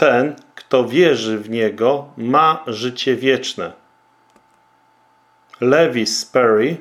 ten, kto wierzy w Niego, ma życie wieczne. Levi Sperry